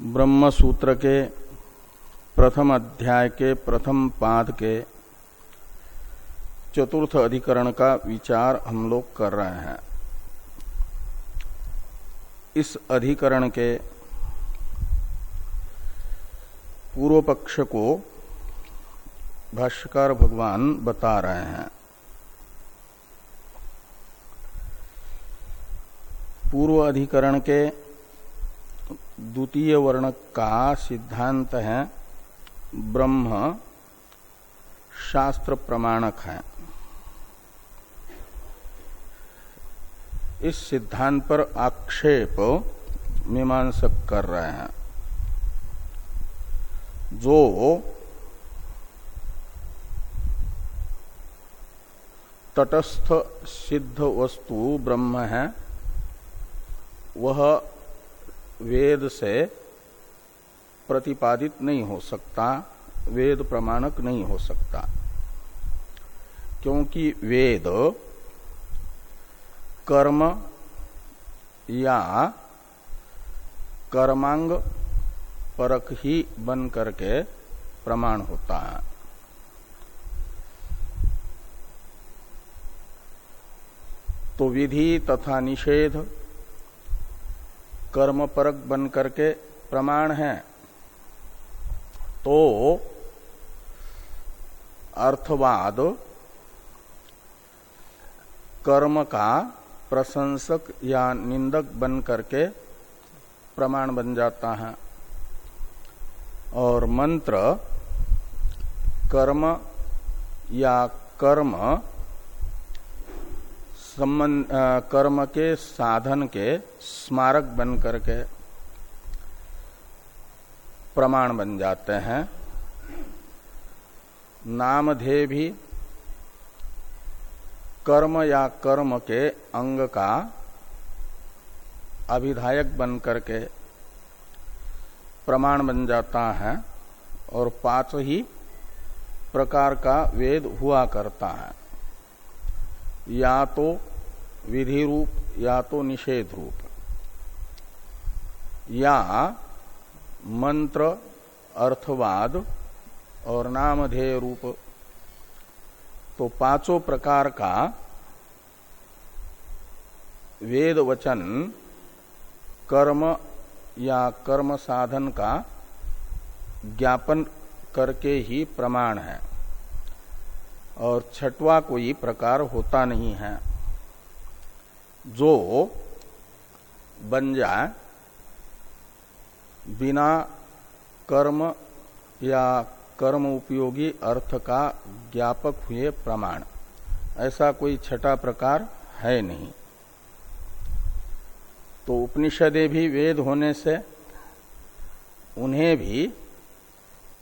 ब्रह्म सूत्र के प्रथम अध्याय के प्रथम पाद के चतुर्थ अधिकरण का विचार हम लोग कर रहे हैं। इस अधिकरण के पूर्व पक्ष को भाष्यकार भगवान बता रहे हैं। पूर्व अधिकरण के द्वितीय वर्ण का सिद्धांत है, ब्रह्म शास्त्र प्रमाणक है। इस सिद्धांत पर आक्षेप मीमांसक कर रहे हैं। जो तटस्थ सिद्ध वस्तु ब्रह्म है, वह वेद से प्रतिपादित नहीं हो सकता, वेद प्रमाणक नहीं हो सकता। क्योंकि वेद कर्म या कर्मांग परक ही बन करके प्रमाण होता है। तो विधि तथा निषेध कर्म परक बन करके प्रमाण है। तो अर्थवाद कर्म का प्रशंसक या निंदक बन करके प्रमाण बन जाता है। और मंत्र कर्म या कर्म संबंध कर्म के साधन के स्मारक बन करके प्रमाण बन जाते हैं। नामधेय भी कर्म या कर्म के अंग का अभिधायक बन करके प्रमाण बन जाता है और पाँच ही प्रकार का वेद हुआ करता है। या तो विधि रूप या तो निषेध रूप या मंत्र, अर्थवाद और नामधेय रूप तो पाँचों प्रकार का वेद वचन कर्म या कर्म साधन का ज्ञापन करके ही प्रमाण है। और छठवा कोई प्रकार होता नहीं है। जो बन जाए, बिना कर्म या कर्म उपयोगी अर्थ का ज्ञापक हुए प्रमाण। ऐसा कोई छठा प्रकार है नहीं। तो उपनिषदे भी वेद होने से उन्हें भी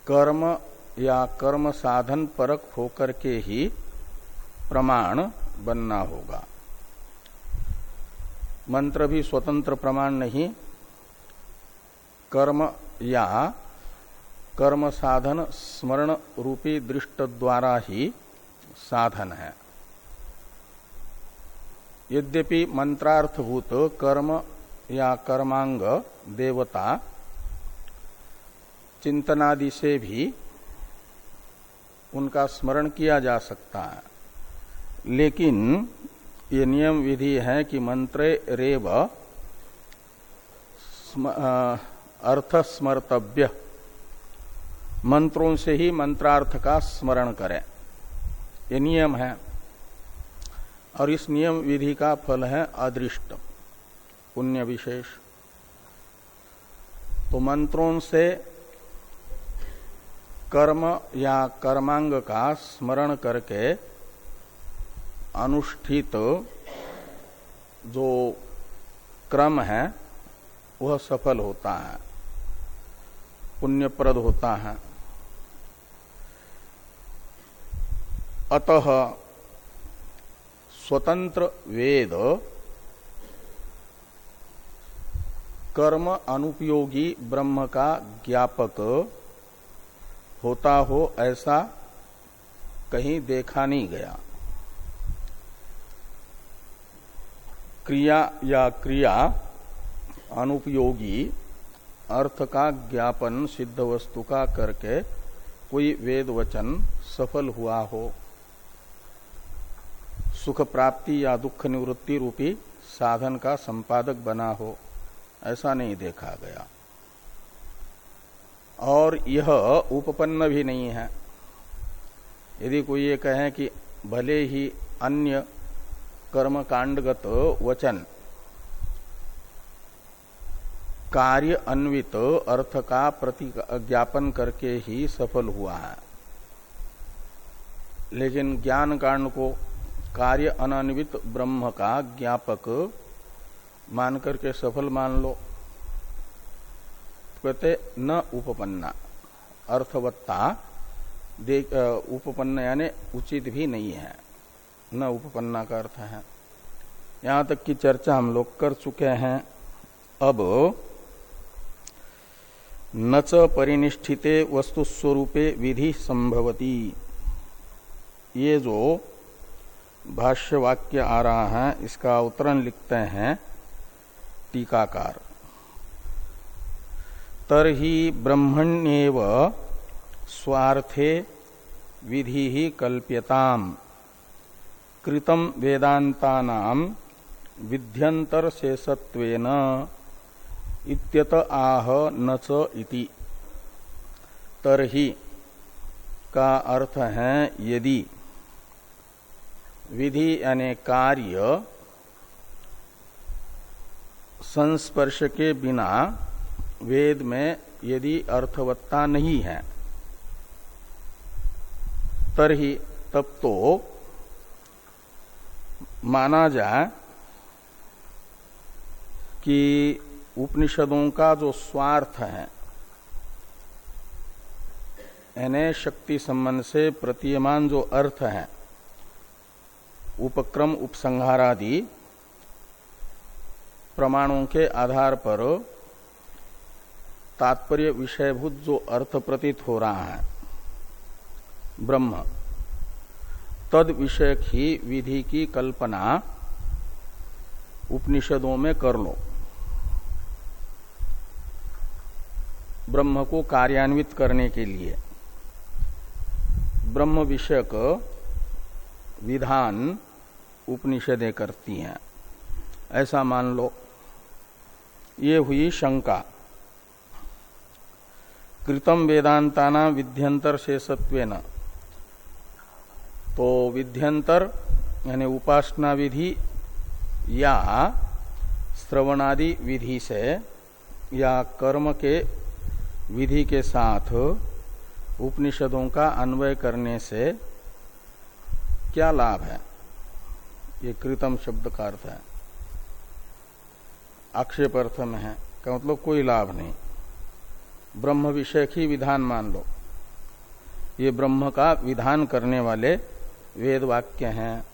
कर्म या कर्म साधन परक होकर के ही प्रमाण बनना होगा। मंत्र भी स्वतंत्र प्रमाण नहीं। कर्म या कर्म साधन स्मरण रूपी दृष्ट द्वारा ही साधन है। यद्यपि मंत्रार्थभूत कर्म या कर्मांग देवता चिंतनादि से भी उनका स्मरण किया जा सकता है। लेकिन ये नियम विधि है कि मंत्रे रेव अर्थ स्मर्तव्य मंत्रों से ही मंत्रार्थ का स्मरण करें। ये नियम है। और इस नियम विधि का फल है अदृष्ट, पुण्य विशेष। तो मंत्रों से कर्म या कर्मांग का स्मरण करके अनुष्ठित जो क्रम है, वह सफल होता है, पुण्यप्रद होता है। अतः स्वतंत्र वेद कर्म अनुपयोगी ब्रह्म का ज्ञापक होता हो ऐसा कहीं देखा नहीं गया। क्रिया या क्रिया, अनुपयोगी, अर्थ का ज्ञापन, सिद्ध वस्तु का करके कोई वेद वचन सफल हुआ हो। सुख प्राप्ति या दुख निवृत्ति रूपी साधन का संपादक बना हो, ऐसा नहीं देखा गया। और यह उपपन्न भी नहीं है। यदि कोई ये कहे कि भले ही अन्य कर्म कांडगत वचन, कार्य अन्वित अर्थ का प्रति ज्ञापन करके ही सफल हुआ है। लेकिन ज्ञान कांड को कार्य अनन्वित ब्रह्म का ज्ञापक मान करके सफल मान लो। कहते न उपपन्ना। अर्थवत्ता उपपन्न यानी उचित भी नहीं है। न उपपन्ना का अर्थ है। यहाँ तक की चर्चा हम लोग कर चुके हैं। अब, न च परिनिष्ठिते वस्तुस्वरूपे विधि संभवती। ये जो भाष्य वाक्य आ रहा है, इसका उत्तरण लिखते हैं टीकाकार। तरही ब्रह्मण्यव स्वार्थे विधि ही कल्प्यताम। कृतम वेदांता विध्यंतर शेषत्वेन इत्यत आह न च इति। तरही का अर्थ है यदि विधि यानी कार्य संस्पर्श के बिना वेद में यदि अर्थवत्ता नहीं है, तरही तब तो माना जाए कि उपनिषदों का जो स्वार्थ है यानी शक्ति संबंध से प्रतीयमान जो अर्थ है, उपक्रम, उपसंहारादि प्रमाणों के आधार पर तात्पर्य विषयभूत जो अर्थ प्रतीत हो रहा है। ब्रह्म। तद विषयक ही विधि की कल्पना उपनिषदों में कर लो। ब्रह्म को कार्यान्वित करने के लिए। ब्रह्म विषयक विधान उपनिषदें करती हैं। ऐसा मान लो। ये हुई शंका। कृतम वेदांताना विध्यंतर शेषत्व तो विध्यंतर, यानी उपासना विधि या श्रवणादि विधि से या कर्म के विधि के साथ उपनिषदों का अन्वय करने से क्या लाभ है? ये कृतम शब्द का अर्थ है। आक्षेप अर्थ में है का मतलब कोई लाभ नहीं। ब्रह्म विषय ही विधान मान लो। ये ब्रह्म का विधान करने वाले वेद वाक्य हैं।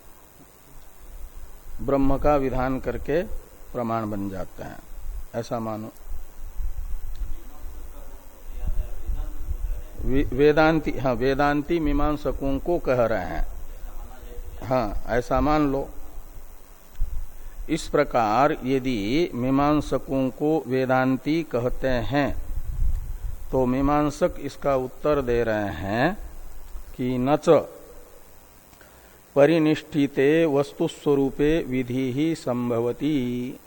ब्रह्म का विधान करके प्रमाण बन जाते हैं। ऐसा मानो। वेदांति हाँ वेदांति मीमांसकों को कह रहे हैं। हाँ ऐसा मान लो। इस प्रकार यदि मीमांसकों को वेदांती कहते हैं तो मीमांसक इसका उत्तर दे रहे हैं कि नच परिनिष्ठिते वस्तुस्वरूपे विधि ही संभवती।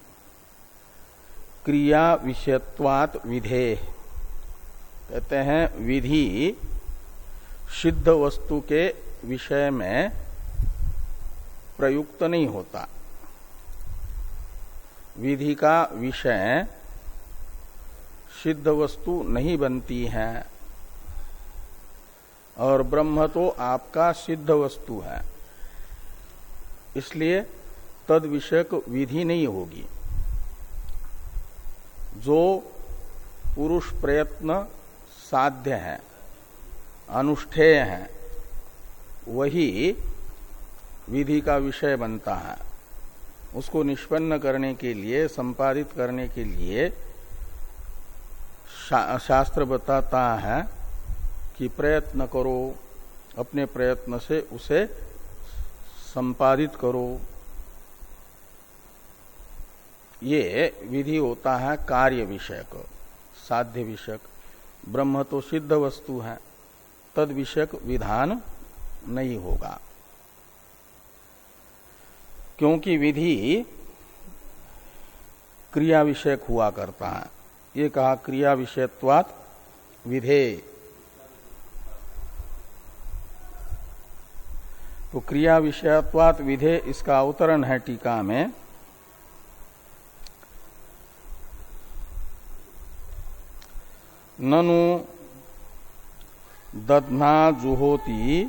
क्रिया विषयत्वात विधे। कहते हैं, विधि सिद्ध वस्तु के विषय में प्रयुक्त नहीं होता। विधि का विषय सिद्ध वस्तु नहीं बनती है। और ब्रह्म तो आपका सिद्ध वस्तु है। इसलिए तद विषयक विधि नहीं होगी। जो पुरुष प्रयत्न साध्य है, अनुष्ठेय है, वही विधि का विषय बनता है। उसको निष्पन्न करने के लिए, संपादित करने के लिए शा, शास्त्र बताता है कि प्रयत्न करो अपने प्रयत्न से उसे संपादित करो। ये विधि होता है कार्य विषयक साध्य विषयक। ब्रह्म तो सिद्ध वस्तु है तद विषयक विधान नहीं होगा। क्योंकि विधि क्रिया विषयक हुआ करता है। ये कहा क्रिया विषयत्वात विधे। तो क्रिया विषयत्वात विधे इसका अवतरण है टीका में। ननु दधना जुहोती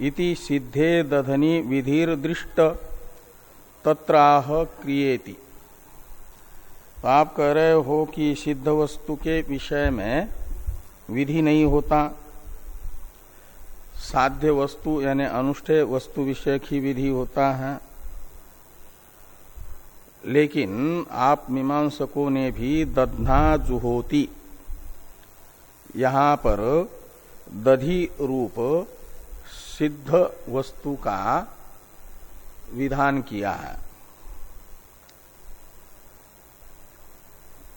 इति सिद्धे दधनी विधिर दृष्ट तत्राह क्रिएति तो आप कह रहे हो कि सिद्ध वस्तु के विषय में विधि नहीं होता। साध्य वस्तु यानी अनुष्ठेय वस्तु विषय की विधि होता है। लेकिन आप मीमांसकों ने भी दधना जुहोती, यहाँ पर दधि रूप सिद्ध वस्तु का विधान किया है।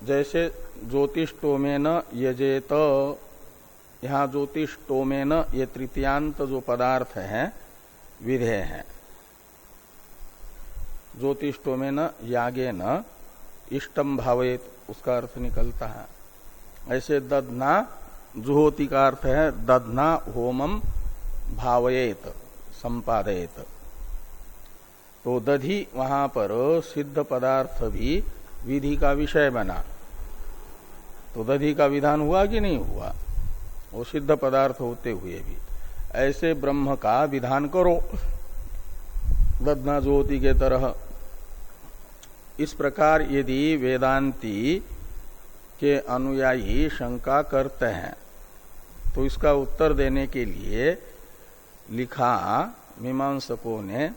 जैसे ज्योतिषोमे न यजेत। यहाँ ज्योतिषोमे न ये तृतीयांत जो पदार्थ है, विधेय है। ज्योतिषोमे न यागे न इष्टम भावेत, उसका अर्थ निकलता है। ऐसे दधना, जुहोति का अर्थ है दधना होमम भावयेत, संपादयत। तो दधि वहाँ पर सिद्ध पदार्थ भी विधि का विषय बना। तो दधि का विधान हुआ कि नहीं हुआ? वो सिद्ध पदार्थ होते हुए भी। ऐसे ब्रह्म का विधान करो। दधना ज्योति के तरह। इस प्रकार यदि वेदांती के अनुयायी शंका करते हैं तो इसका उत्तर देने के लिए लिखा मीमांसकों ने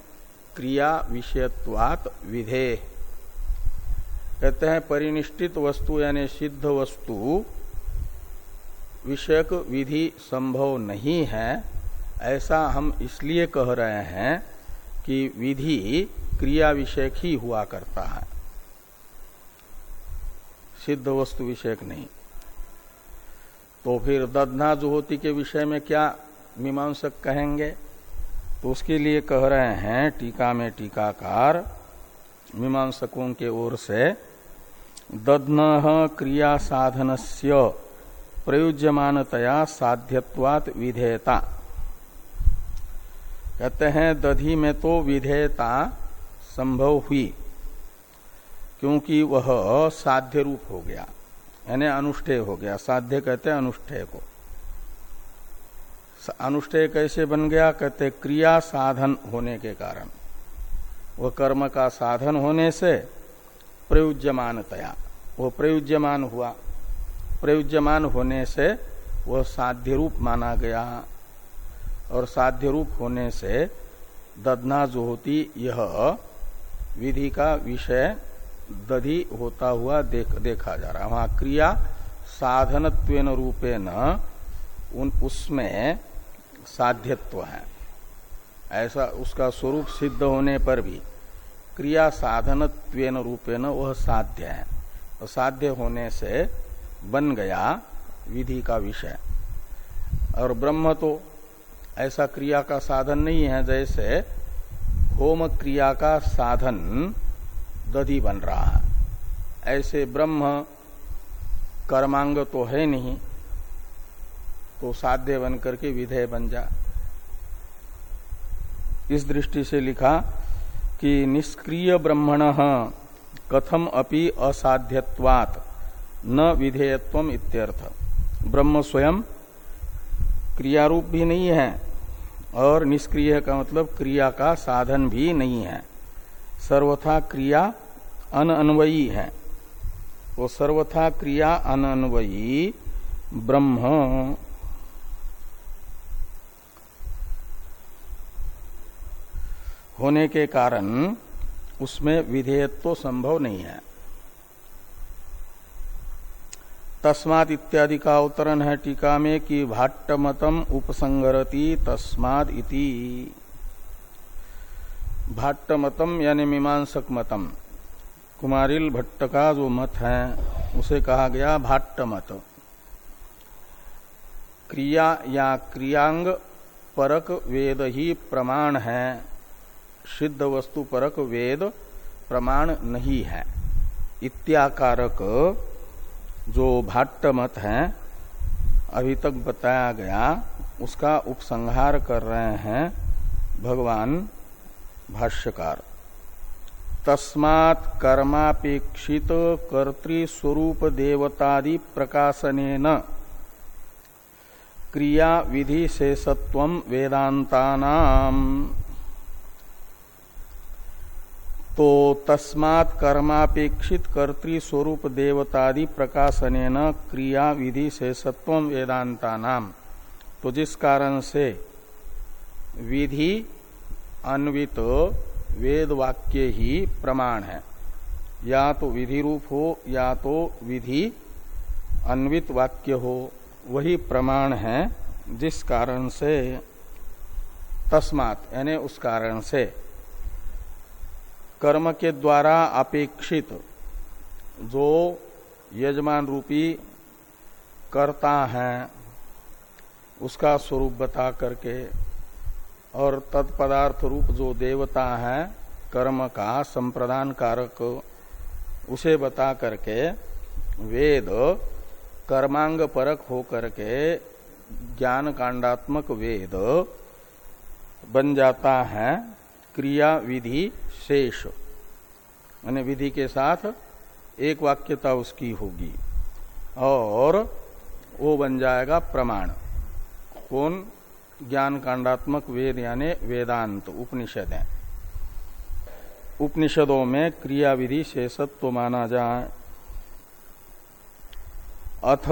क्रिया विषयत्वात विधे कहते हैं परिनिष्ठित वस्तु यानी सिद्ध वस्तु, विषयक विधि संभव नहीं है। ऐसा हम इसलिए कह रहे हैं कि विधि क्रिया विषयक ही हुआ करता है। सिद्ध वस्तु विषयक नहीं। तो फिर दधना जुहोती के विषय में क्या मीमांसक कहेंगे? तो उसके लिए कह रहे हैं टीका में टीकाकार मीमांसकों के ओर से दधन क्रिया साधन से प्रयुज्यमानतया साध्यवात विधेयता कहते हैं, दधि में तो विधेयता संभव हुई, क्योंकि वह साध्य रूप हो गया, यानी अनुष्ठेय हो गया। साध्य कहते हैं अनुष्ठेय को। अनुष्ठेय कैसे बन गया? कहते क्रिया साधन होने के कारण। वह कर्म का साधन होने से प्रयुज्यमानतया वो प्रयुज्यमान हुआ। प्रयुज्यमान होने से वह साध्य रूप माना गया। और साध्य रूप होने से दधना जो होती यह विधि का विषय दधि होता हुआ देख, देखा जा रहा। वहाँ क्रिया साधनत्वेन रूपेण उन उसमें साध्यत्व है। ऐसा उसका स्वरूप सिद्ध होने पर भी क्रिया साधन रूपेण वह साध्य है। तो साध्य होने से बन गया विधि का विषय। और ब्रह्म तो ऐसा क्रिया का साधन नहीं है, जैसे होम क्रिया का साधन दधि बन रहा है। ऐसे ब्रह्म कर्मांग तो है नहीं तो साध्य बन करके विधेय बन जा। इस दृष्टि से लिखा कि निष्क्रिय ब्रह्मण कथम अपि असाध्यवात न विधेयत्व इत्यर्थ। ब्रह्म स्वयं क्रियारूप भी नहीं है, और निष्क्रिय का मतलब क्रिया का साधन भी नहीं है। सर्वथा क्रिया अनअन्वयी है। वो सर्वथा क्रिया अनअन्वयी ब्रह्म होने के कारण उसमें विधेयत्व तो संभव नहीं है। तस्माद इत्यादि का अवतरण है टीका में कि भाट्टमतम उपसंगरति तस्माद इति। भाट्टमतम यानी मीमांसक मतम। कुमारिल भट्ट का जो मत है, उसे कहा गया भाट्टमत क्रिया या क्रियांग परक वेद ही प्रमाण है। सिद्ध वस्तु परक वेद प्रमाण नहीं है। इत्याकारक जो भाट्ट मत है, अभी तक बताया गया, उसका उपसंहार कर रहे हैं भगवान भाष्यकार। तस्मात् कर्मापेक्षित कर्तृस्वरूप देवतादि प्रकाशनेन क्रिया विधि से सत्व वेदांता तो तस्मात् कर्मापेक्षित कर्तृस्वरूप देवतादि प्रकाशन क्रिया विधि से सत्व वेदांता नाम तो जिस कारण से विधि अन्वित वेद वाक्य ही प्रमाण है। या तो विधि रूप हो, या तो विधि अन्वित वाक्य हो, वही प्रमाण है जिस कारण से तस्मात, यानी उस कारण से। कर्म के द्वारा अपेक्षित जो यजमान रूपी करता है, उसका स्वरूप बता करके और तत्पदार्थ रूप जो देवता है, कर्म का संप्रदान कारक, उसे बता करके वेद कर्मांग परक हो करके ज्ञान कांडात्मक वेद बन जाता है। क्रिया विधि शेष। यानी विधि के साथ एक वाक्यता उसकी होगी। और वो बन जाएगा प्रमाण। कौन? ज्ञान कांडात्मक वेद यानी वेदांत, उपनिषद है। उपनिषदों में क्रिया विधि शेषत्व माना जाए। अथ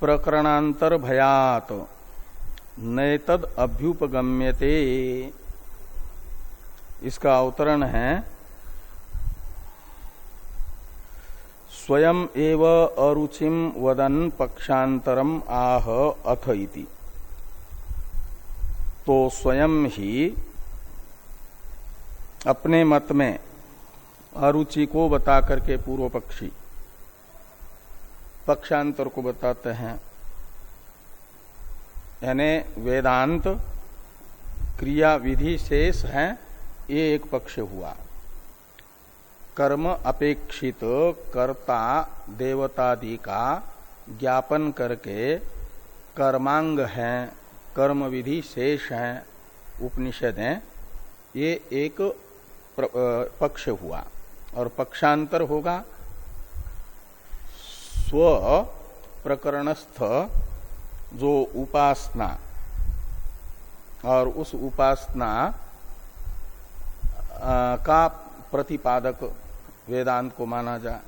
प्रकरणांतर भयात नैतद अभ्युपगम्यते। इसका अवतरण है, स्वयं एव अरुचिम वदन पक्षांतरम आह अथ इति। तो स्वयं ही अपने मत में अरुचि को बता करके पूर्व पक्षी, पक्षांतर को बताते हैं। यानी वेदांत क्रिया विधि शेष है। ये एक पक्ष हुआ। कर्म अपेक्षित कर्ता देवतादि का ज्ञापन करके कर्मांग है कर्म विधि शेष है, उपनिषद है, ये एक पक्ष हुआ और पक्षांतर होगा। स्व प्रकरणस्थ जो उपासना और उस उपासना का प्रतिपादक वेदांत को माना जाए।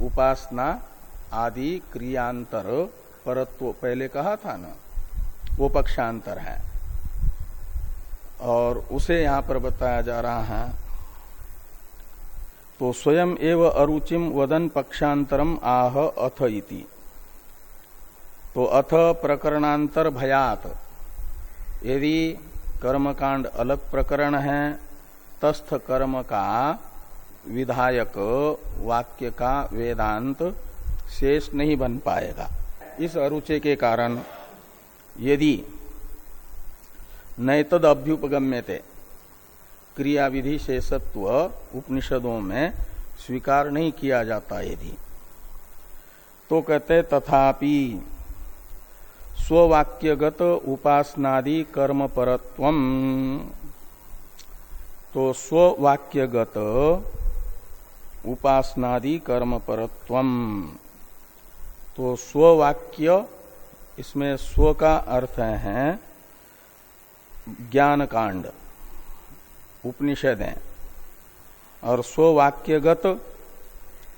उपासना आदि क्रियांतर, परत्व, पहले कहा था ना, वो पक्षांतर है। और उसे यहाँ पर बताया जा रहा है तो स्वयं एव अरुचिम वदन पक्षांतरम आह अथ इति। तो अथ प्रकरणांतर भयात। यदि कर्मकांड अलग प्रकरण है तस्थ कर्म का विधायक वाक्य का वेदांत शेष नहीं बन पाएगा। इस अरुचि के कारण यदि नैतद अभ्युपगम्यते क्रिया विधि शेषत्व उपनिषदों में स्वीकार नहीं किया जाता यदि तो कहते तथापि स्ववाक्यगत उपासनादि कर्म परत्व तो स्ववाक्यगत उपासनादि कर्म परत्व तो स्ववाक्य, इसमें स्व का अर्थ है ज्ञान कांड उपनिषद। है और स्ववाक्यगत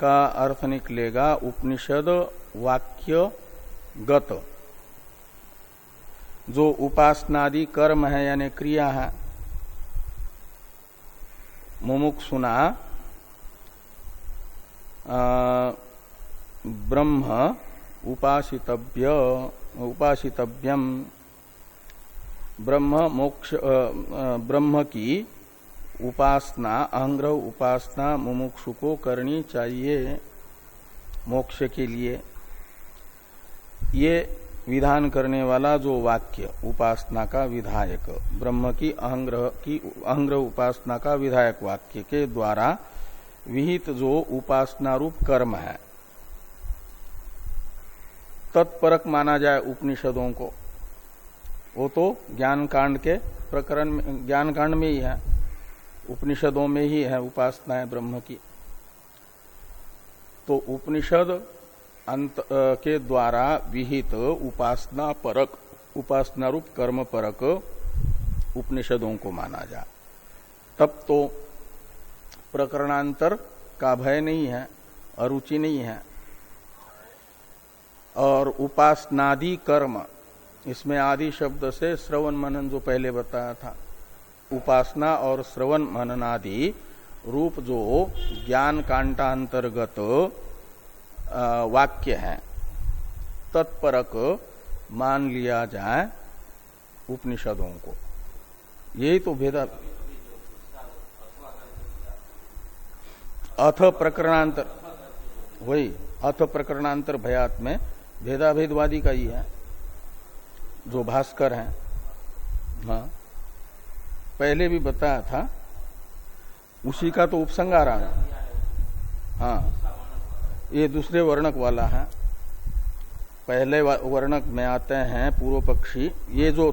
का अर्थ निकलेगा उपनिषद वाक्य गत जो उपासनादि कर्म है, यानी क्रिया है मुमुक सुना ब्रह्म उपासितव्य, उपासितव्यम। ब्रह्म मोक्ष ब्रह्म की उपासना, अहंग्रह उपासना मुमुक्षु को करनी चाहिए मोक्ष के लिए। ये विधान करने वाला जो वाक्य, उपासना का विधायक, ब्रह्म की अहंग्रह की अहंग्रह उपासना का विधायक वाक्य के द्वारा विहित जो उपासना रूप कर्म है, तत्परक माना जाए उपनिषदों को, वो तो ज्ञान कांड के प्रकरण में ज्ञान कांड में ही है, उपनिषदों में ही है उपासना है ब्रह्म की। तो उपनिषद अंत के द्वारा विहित उपासना परक उपासना रूप कर्म परक उपनिषदों को माना जा। तब तो प्रकरणांतर का भय नहीं है, अरुचि नहीं है। और उपासनादि कर्म, इसमें आदि शब्द से श्रवण मनन जो पहले बताया था, उपासना और श्रवण मननादि रूप जो ज्ञान कांटांतर्गत वाक्य है। तत्परक मान लिया जाए उपनिषदों को। यही तो भेदा अथ प्रकरणांतर वही, अथ प्रकरणांतर भयात में भेदाभेदवादी का ही है, जो भास्कर है। हाँ। पहले भी बताया था, उसी का तो उपसंगार है हाँ। ये दूसरे वर्णक वाला है। पहले वर्णक में आते हैं पूर्व पक्षी। ये जो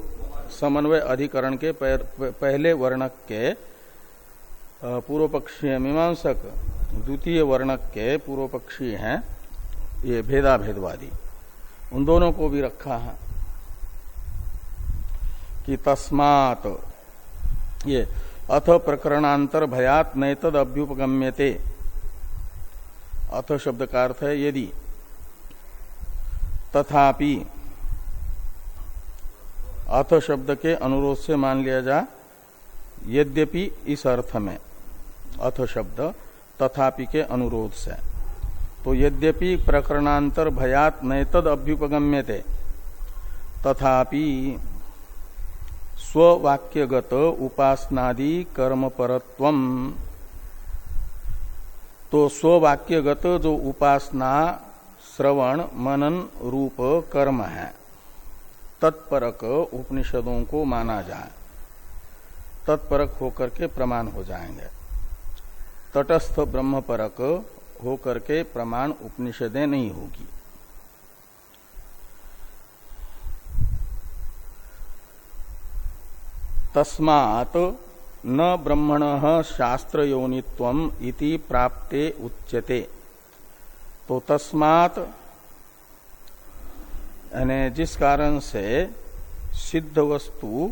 समन्वय अधिकरण के पहले वर्णक के पूर्व पक्षी मीमांसक, द्वितीय वर्णक के पूर्व पक्षी हैं, ये भेदा भेदवादी उन दोनों को भी रखा है कि तस्मात ये अथ प्रकरणांतर भयात नैतद अभ्युपगम्यते अथ शब्द का अर्थ है यदि। तथापि अथ शब्द के अनुरोध से मान लिया जा, यद्यपि इस अर्थ में अथ शब्द तथापि के अनुरोध से। तो यद्यपि प्रकरणांतर भयात नैतद अभ्युपगम्य थे तथापि स्ववाक्यगत उपासनादि कर्म परत्वम तो स्ववाक्यगत जो उपासना, श्रवण, मनन, रूप, कर्म है, तत्परक उपनिषदों को माना जाए। तत्परक होकर के प्रमाण हो जाएँगे। तटस्थ ब्रह्म परक होकर के प्रमाण उपनिषदें नहीं होगी। तस्मात न ब्रह्मण शास्त्र इति प्राप्ते उच्यते। तो तस्मात जिस कारण से सिद्ध वस्तु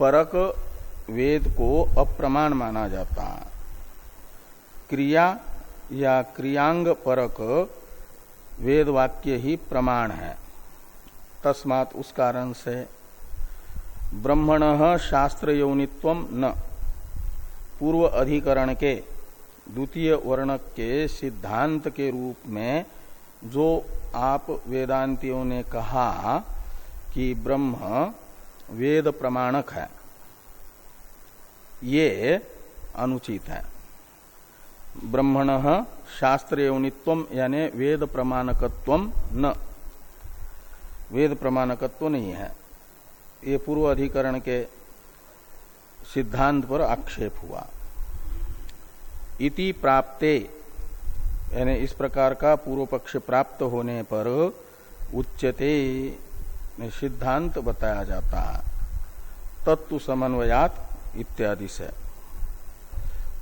परक वेद को अप्रमाण माना जाता है। क्रिया या क्रियांग परक वेद वाक्य ही प्रमाण है। तस्मात उस कारण से ब्रह्मण शास्त्र यौनित्व न। पूर्व अधिकरण के, द्वितीय वर्णक के सिद्धांत के रूप में जो आप वेदांतियों ने कहा कि ब्रह्म वेद प्रमाणक है, ये अनुचित है। ब्रह्मण शास्त्र यौनित्व यानी वेद प्रमाणकत्व न। वेद प्रमाणकत्व नहीं है। ये पूर्व अधिकरण के सिद्धांत पर आक्षेप हुआ। इति प्राप्ते, यानी इस प्रकार का पूर्व पक्ष प्राप्त होने पर उच्चते सिद्धांत बताया जाता। है तत्व समन्वयात इत्यादि से।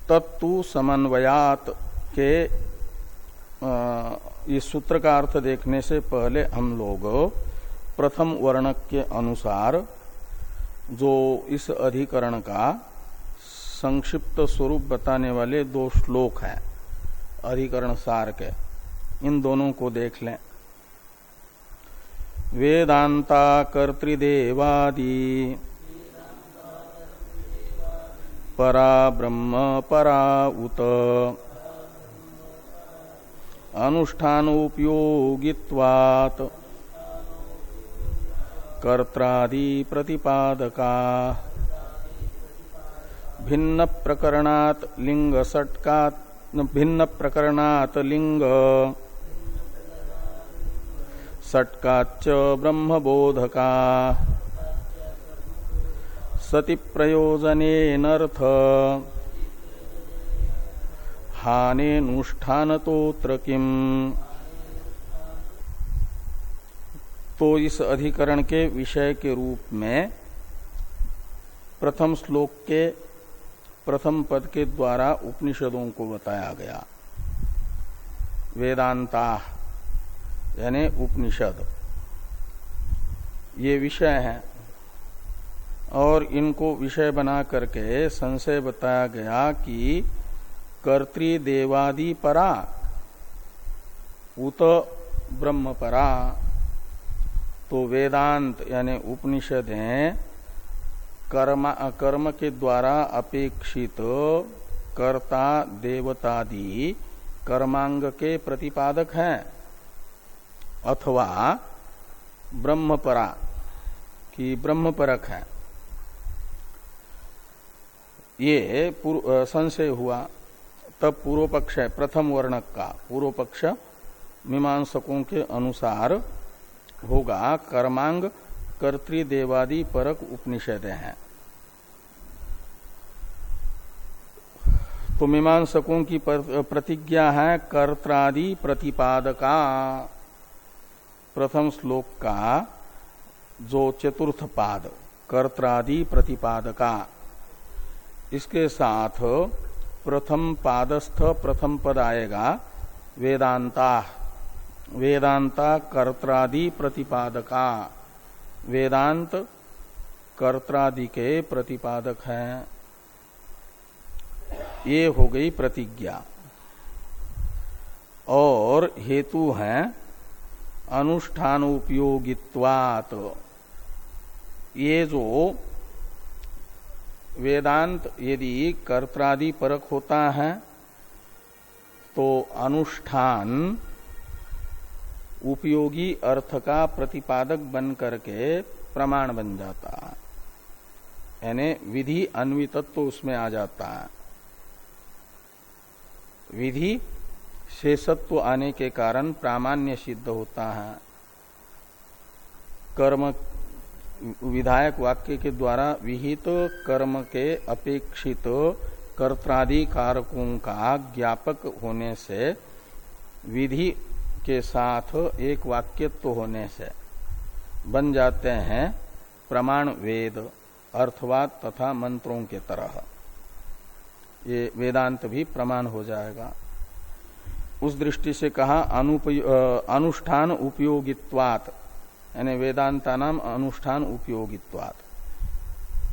तत्व समन्वयात के इस सूत्र का अर्थ देखने से पहले हम लोग प्रथम वर्णक के अनुसार जो इस अधिकरण का संक्षिप्त स्वरूप बताने वाले दो श्लोक हैं, अधिकरण सार के, इन दोनों को देख लें। वेदांता कर्तृदेवादि, परा ब्रह्म परा उत, अनुष्ठानोपयोगित्वात्। कर्त्रादि प्रतिपादका भिन्न प्रकरणात लिंग सटका भिन्न प्रकरणात लिंग सटकाच ब्रह्मबोधका। सति प्रयोजनेनर्थ हानेनुष्ठानतोत्र किम तो इस अधिकरण के विषय के रूप में प्रथम श्लोक के प्रथम पद के द्वारा उपनिषदों को बताया गया। वेदांता, यानी उपनिषद। ये विषय है और इनको विषय बना करके संशय बताया गया कि कर्तृदेवादि परा, उत ब्रह्म परा तो वेदांत यानी उपनिषदें कर्म कर्म के द्वारा अपेक्षित कर्ता देवतादि कर्मांग के प्रतिपादक हैं। अथवा ब्रह्मपरा, की ब्रह्मपरक है। ये संशय हुआ, तब पूर्व पक्ष है, प्रथम वर्णक का पूर्व पक्ष मीमांसकों के अनुसार होगा। कर्मांग कर्तृदेवादि परक उपनिषद हैं। तो मीमांसकों की प्रतिज्ञा है, कर्त्रादि प्रतिपादका। प्रथम श्लोक का, जो चतुर्थ पाद, कर्त्रादि प्रतिपादका। इसके साथ प्रथम पादस्थ प्रथम पद आएगा, वेदांता। वेदांता कर्त्रादि प्रतिपादका। वेदांत कर्त्रादि के प्रतिपादक हैं। ये हो गई प्रतिज्ञा। और हेतु है अनुष्ठान उपयोगित्वात ये जो वेदांत यदि कर्त्रादि परक होता है तो अनुष्ठान उपयोगी अर्थ का प्रतिपादक बन करके प्रमाण बन जाता। यानी विधि अन्वितत्व तो उसमें आ जाता। है विधि शेषत्व आने के कारण प्रामाण्य सिद्ध होता है। कर्म विधायक वाक्य के द्वारा विहित तो कर्म के अपेक्षित कर्त्रादि कारकों का ज्ञापक होने से विधि के साथ एक वाक्यत्व होने से बन जाते हैं प्रमाण वेद, अर्थवाद तथा मंत्रों के तरह। ये वेदांत भी प्रमाण हो जाएगा। उस दृष्टि से कहा अनुष्ठान उपयोगित्वात, यानी वेदांता नाम अनुष्ठान उपयोगित्वात।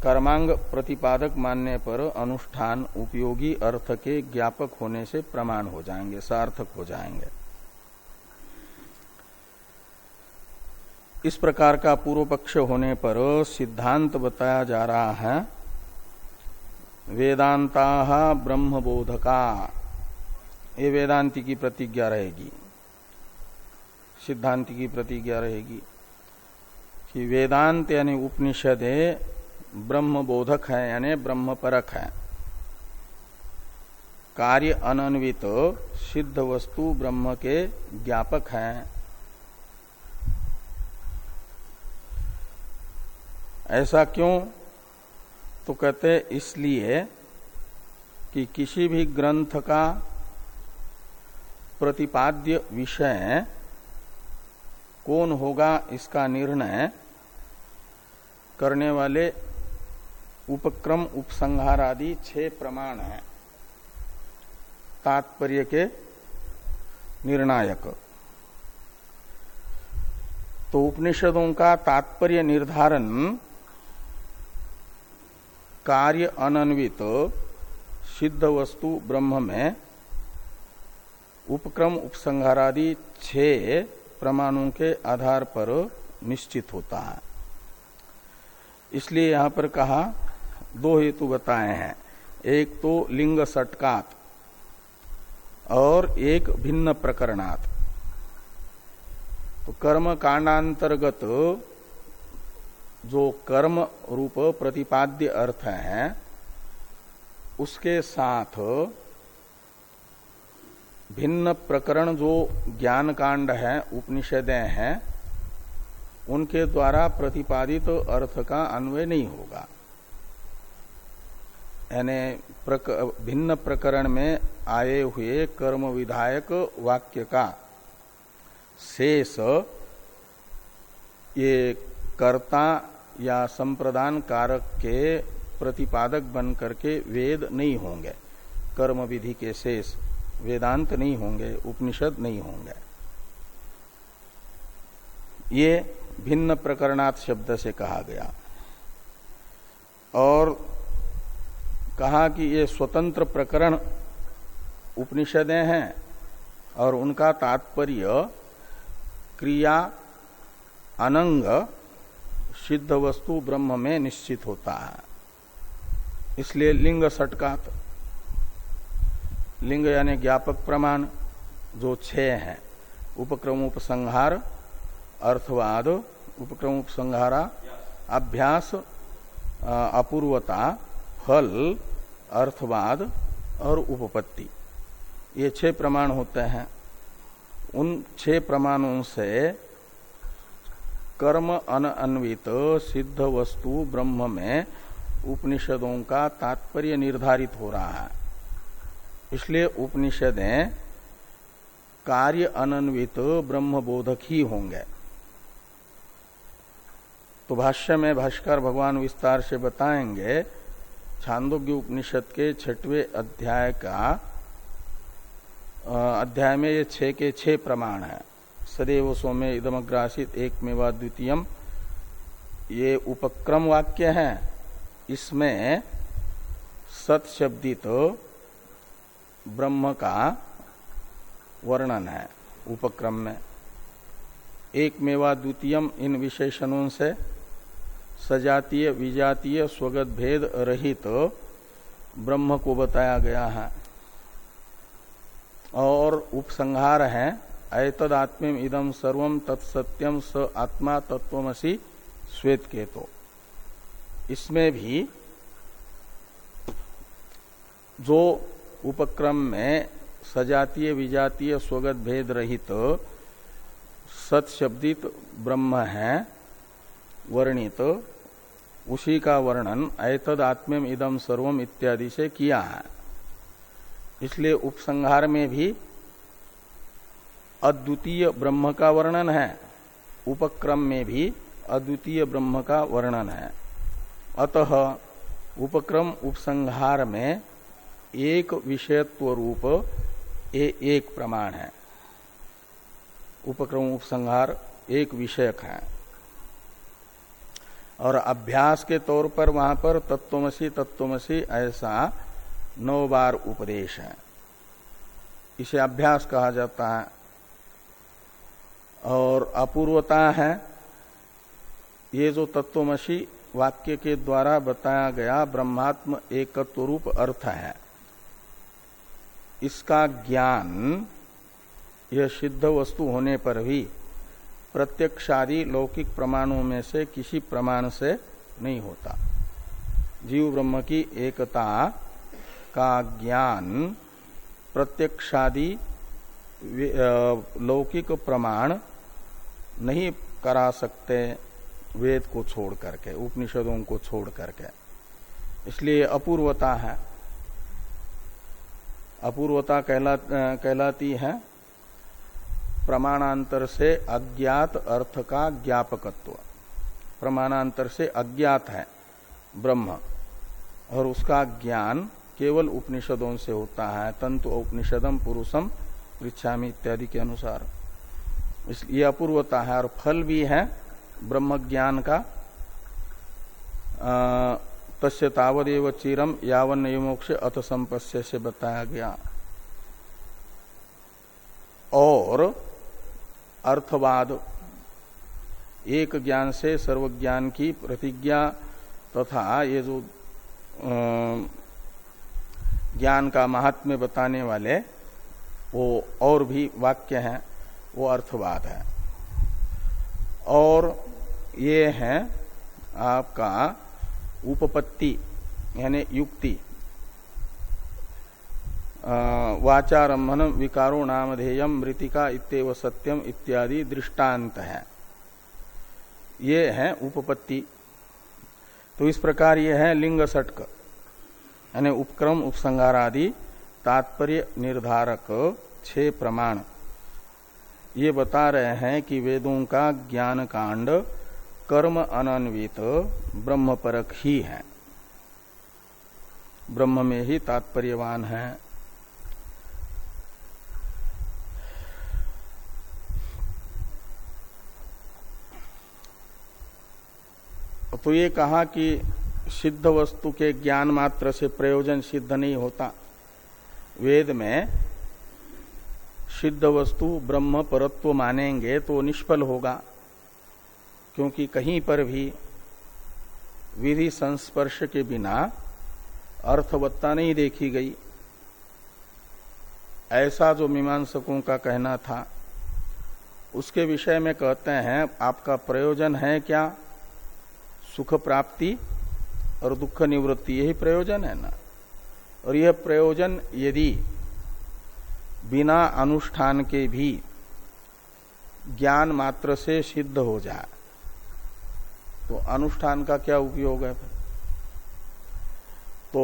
कर्मांग प्रतिपादक मानने पर अनुष्ठान उपयोगी अर्थ के ज्ञापक होने से प्रमाण हो जाएँगे, सार्थक हो जाएँगे। इस प्रकार का पूर्व पक्ष होने पर सिद्धांत बताया जा रहा है। वेदांता ब्रह्मबोधका। ये वेदांति की प्रतिज्ञा रहेगी। सिद्धांति की प्रतिज्ञा रहेगी कि वेदांत यानी उपनिषद ब्रह्म बोधक है, यानी ब्रह्म परक है। कार्य अनन्वित सिद्ध वस्तु ब्रह्म के ज्ञापक हैं। ऐसा क्यों? तो कहते इसलिए कि किसी भी ग्रंथ का प्रतिपाद्य विषय कौन होगा इसका निर्णय करने वाले उपक्रम, उपसंहार आदि छह प्रमाण हैं। तात्पर्य के निर्णायक। तो उपनिषदों का तात्पर्य निर्धारण कार्य अनन्वित, सिद्ध वस्तु ब्रह्म में, उपक्रम उपसंहारादि छह प्रमाणों के आधार पर निश्चित होता है। इसलिए यहाँ पर कहा, दो हेतु बताए हैं। एक तो लिंग सटकात और एक भिन्न प्रकरणात। तो कर्म कांडांतर्गत जो कर्म रूप प्रतिपाद्य अर्थ है उसके साथ भिन्न प्रकरण जो ज्ञान कांड है उपनिषदें हैं उनके द्वारा प्रतिपादित तो अर्थ का अन्वय नहीं होगा। यानी प्रक, भिन्न प्रकरण में आए हुए कर्म विधायक वाक्य का शेष ये कर्ता या संप्रदान कारक के प्रतिपादक बन करके वेद नहीं होंगे। कर्म विधि के शेष वेदांत नहीं होंगे, उपनिषद नहीं होंगे। ये भिन्न प्रकरणात् शब्द से कहा गया। और कहा कि ये स्वतंत्र प्रकरण उपनिषदें हैं और उनका तात्पर्य क्रिया, अनंग सिद्ध वस्तु ब्रह्म में निश्चित होता है। इसलिए लिंग सटकात लिंग यानी ज्ञापक प्रमाण जो छह हैं उपक्रम उपसंहार अर्थवाद उपक्रम उपसंहारा अभ्यास अपूर्वता, फल, अर्थवाद और उपपत्ति। ये छह प्रमाण होते हैं। उन छह प्रमाणों से कर्म अनअन्वित सिद्ध वस्तु ब्रह्म में उपनिषदों का तात्पर्य निर्धारित हो रहा है। इसलिए उपनिषदें कार्य अनन्वित ब्रह्म बोधक ही होंगे। तो भाष्य में भाष्कर भगवान विस्तार से बताएँगे, छांदोग्य उपनिषद के छठवें अध्याय का अध्याय में ये छह के छह प्रमाण है। सदैव सोमे इदमग्रासित एक मेवा द्वितीयम ये उपक्रम वाक्य है। इसमें सत शब्दित ब्रह्म का वर्णन है उपक्रम में। एक मेवा द्वितीयम इन विशेषणों से सजातीय, विजातीय, स्वगत, भेद रहित ब्रह्म को बताया गया है। और उपसंहार है। ऐतद आत्म इदम सर्वम तत्सत्यम स आत्मा तत्वमसी श्वेत के तो इसमें भी जो उपक्रम में सजातीय, विजातीय, स्वगत, भेद रहित तो सत ब्रह्म है, वर्णित, उसी का वर्णन ऐतद आत्म्यम इदम सर्वम इत्यादि से किया है। इसलिए उपसंहार में भी अद्वितीय ब्रह्म का वर्णन है। उपक्रम में भी अद्वितीय ब्रह्म का वर्णन है। अतः उपक्रम उपसंहार में एक विषयत्व रूप, ए, एक प्रमाण है। उपक्रम उपसंहार एक विषयक है। और अभ्यास के तौर पर वहाँ पर तत्वमसी तत्वमसी ऐसा नौ बार उपदेश है। इसे अभ्यास कहा जाता है। और अपूर्वता है। ये जो तत्वमसी वाक्य के द्वारा बताया गया ब्रह्मात्म एकत्व रूप अर्थ है। इसका ज्ञान, यह सिद्ध वस्तु होने पर भी प्रत्यक्षादि लौकिक प्रमाणों में से किसी प्रमाण से नहीं होता। जीव ब्रह्म की एकता का ज्ञान, प्रत्यक्षादि लौकिक प्रमाण नहीं करा सकते वेद को छोड़ करके, उपनिषदों को छोड़ करके। इसलिए अपूर्वता है। अपूर्वता कहला, कहलाती है प्रमाणांतर से अज्ञात अर्थ का ज्ञापकत्व। प्रमाणांतर से अज्ञात है ब्रह्म, और उसका ज्ञान केवल उपनिषदों से होता है, तंतु उपनिषदम पुरुषम पृछामी इत्यादि के अनुसार। इसलिए अपूर्वता है और फल भी है ब्रह्म ज्ञान का तस्य तावदेव चिरम यावन मोक्ष अथ संपस्य से बताया गया। और अर्थवाद, एक ज्ञान से सर्व ज्ञान की प्रतिज्ञा तथा ये जो ज्ञान का महात्म्य बताने वाले, वो और भी वाक्य हैं। वो अर्थवाद है। और ये है आपका उपपत्ति, यानी युक्ति। वाचारंभन विकारो नामधेयम मृतिका इतव सत्यम इत्यादि दृष्टांत है। ये है उपपत्ति। तो इस प्रकार ये है लिंग सटक, यानी उपक्रम उपसंगार आदि तात्पर्य निर्धारक छह प्रमाण। ये बता रहे हैं कि वेदों का ज्ञान कांड कर्म अनन्वित ब्रह्म परक ही है। ब्रह्म में ही तात्पर्यवान है। तो ये कहा कि सिद्ध वस्तु के ज्ञान मात्र से प्रयोजन सिद्ध नहीं होता। वेद में सिद्ध वस्तु ब्रह्म परत्व मानेंगे तो निष्फल होगा, क्योंकि कहीं पर भी विधि संस्पर्श के बिना अर्थवत्ता नहीं देखी गई। ऐसा जो मीमांसकों का कहना था, उसके विषय में कहते हैं, आपका प्रयोजन है क्या? सुख प्राप्ति और दुख निवृत्ति, यही प्रयोजन है ना? और यह प्रयोजन यदि बिना अनुष्ठान के भी ज्ञान मात्र से सिद्ध हो जाए तो अनुष्ठान का क्या उपयोग है तो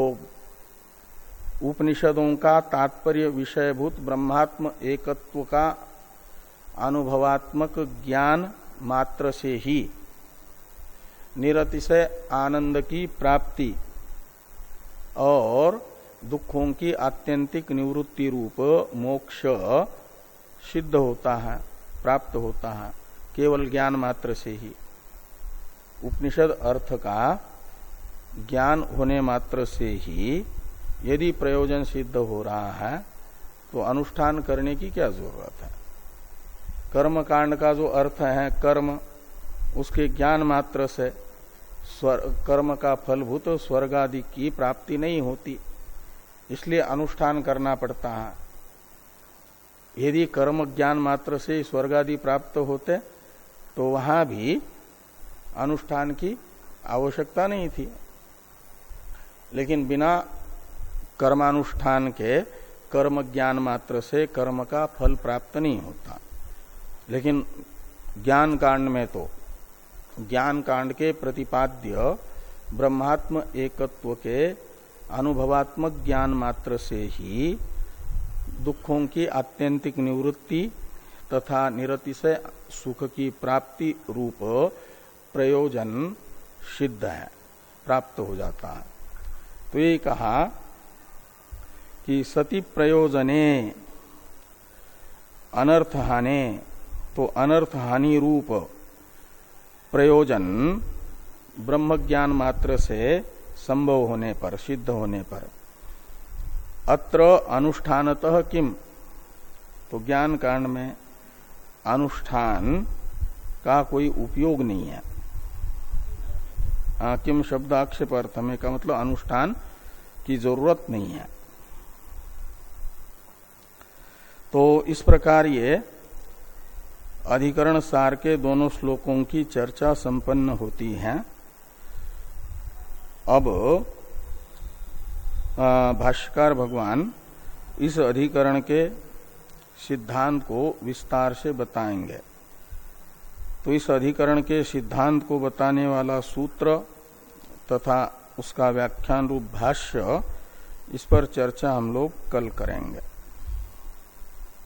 उपनिषदों का तात्पर्य विषयभूत ब्रह्मात्म एकत्व का अनुभवात्मक ज्ञान मात्र से ही निरतिशय आनंद की प्राप्ति और दुखों की आत्यंतिक निवृत्ति रूप मोक्ष सिद्ध होता है प्राप्त होता है केवल ज्ञान मात्र से ही। उपनिषद अर्थ का ज्ञान होने मात्र से ही यदि प्रयोजन सिद्ध हो रहा है तो अनुष्ठान करने की क्या ज़रूरत है? कर्म कांड का जो अर्थ है कर्म उसके ज्ञान मात्र से स्वर, कर्म का फलभूत स्वर्ग आदि की प्राप्ति नहीं होती। इसलिए अनुष्ठान करना पड़ता है। यदि कर्म ज्ञान मात्र से स्वर्ग आदि प्राप्त होते तो वहाँ भी अनुष्ठान की आवश्यकता नहीं थी। लेकिन बिना कर्मानुष्ठान के कर्म ज्ञान मात्र से कर्म का फल प्राप्त नहीं होता। लेकिन ज्ञान कांड में तो ज्ञान कांड के प्रतिपाद्य ब्रह्मात्म एकत्व के अनुभवात्मक ज्ञान मात्र से ही दुखों की आत्यंतिक निवृत्ति तथा निरतिशय सुख की प्राप्ति रूप प्रयोजन सिद्ध है, प्राप्त हो जाता है। तो ये कहा कि सती प्रयोजने, अनर्थ हाने तो अनर्थ हानि रूप प्रयोजन ब्रह्म ज्ञान मात्र से संभव होने पर सिद्ध होने पर। अत्र अनुष्ठानतः किम? तो ज्ञान कांड में अनुष्ठान का कोई उपयोग नहीं है। आ, किम शब्द आक्षेप अर्थ में का मतलब अनुष्ठान की ज़रूरत नहीं है। तो इस प्रकार ये अधिकरण सार के दोनों श्लोकों की चर्चा संपन्न होती है। अब भाष्यकार भगवान इस अधिकरण के सिद्धांत को विस्तार से बताएँगे। तो इस अधिकरण के सिद्धांत को बताने वाला सूत्र तथा उसका व्याख्यान रूप भाष्य, इस पर चर्चा हम लोग कल करेंगे।